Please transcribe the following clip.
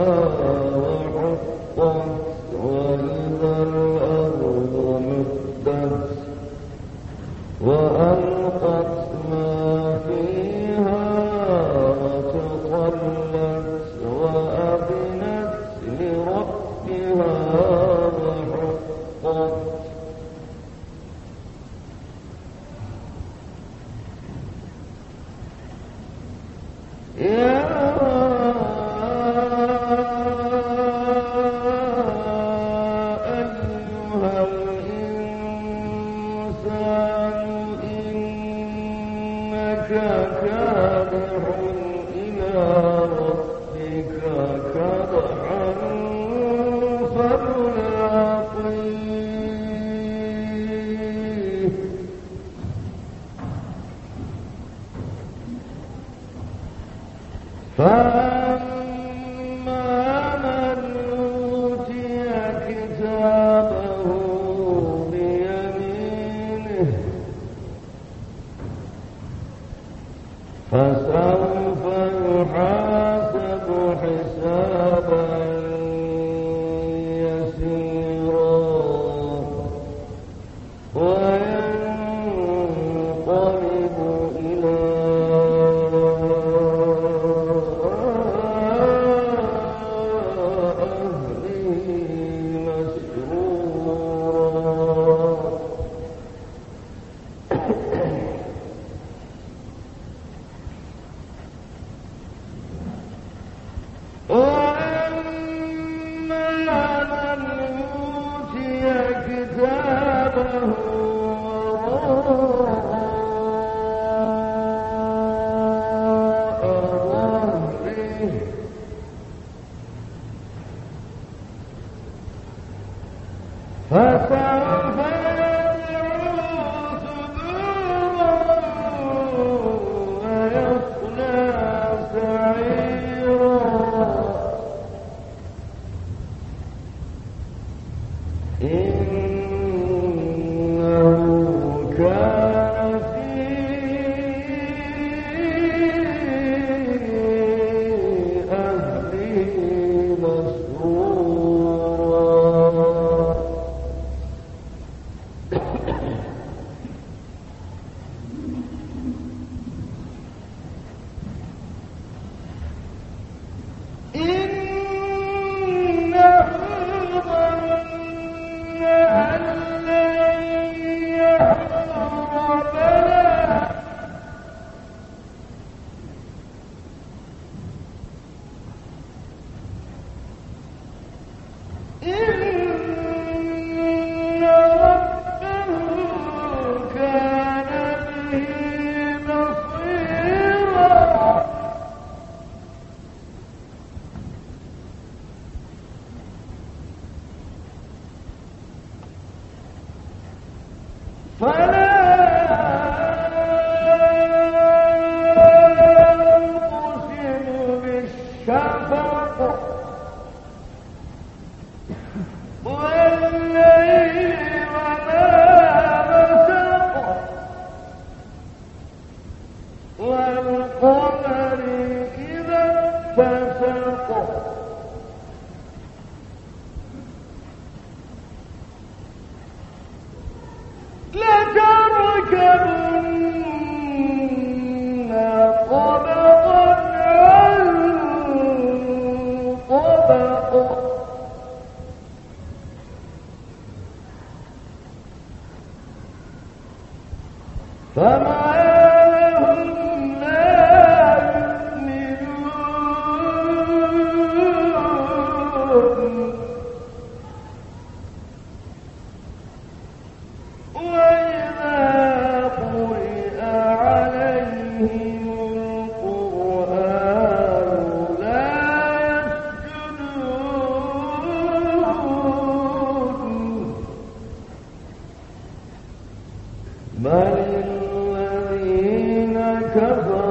وحقا وإذا ذاك كادح إلى الذين